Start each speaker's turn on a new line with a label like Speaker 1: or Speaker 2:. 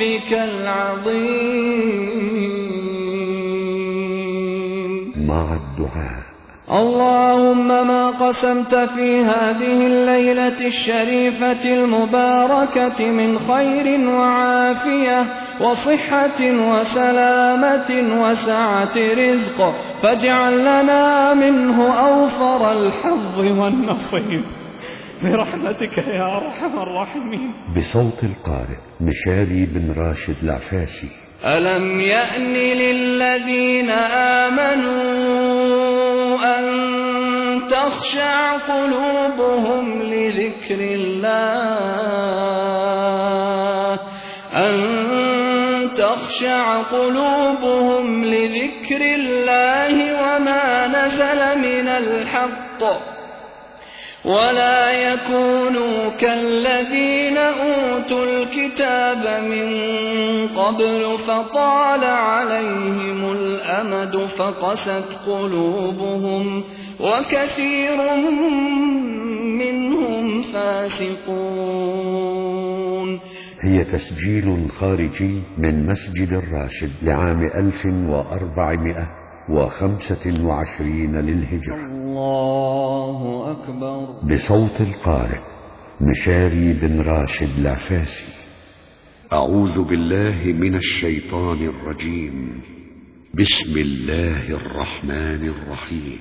Speaker 1: ربك العظيم مع الدعاء اللهم ما قسمت في هذه الليلة الشريفة المباركة من خير وعافية وصحة وسلامة وسعة رزق فاجعل لنا منه أوفر الحظ والنصيب برحمتك يا أرحم الراحمين
Speaker 2: بصوت القارئ مشاري بن راشد العفاشي
Speaker 1: ألم يأن للذين آمنوا أن تخشع قلوبهم لذكر الله أن تخشع قلوبهم لذكر الله وما نزل من الحق ولا يكونوا كالذين أوتوا الكتاب من قبل فطال عليهم الأمد فقست قلوبهم وكثير منهم فاسقون
Speaker 2: هي تسجيل خارجي من مسجد الراشد لعام 1400 وخمسة وعشرين للهجرة
Speaker 1: الله أكبر
Speaker 2: بصوت القارئ مشاري بن راشد العفاسي أعوذ بالله من الشيطان الرجيم بسم الله الرحمن الرحيم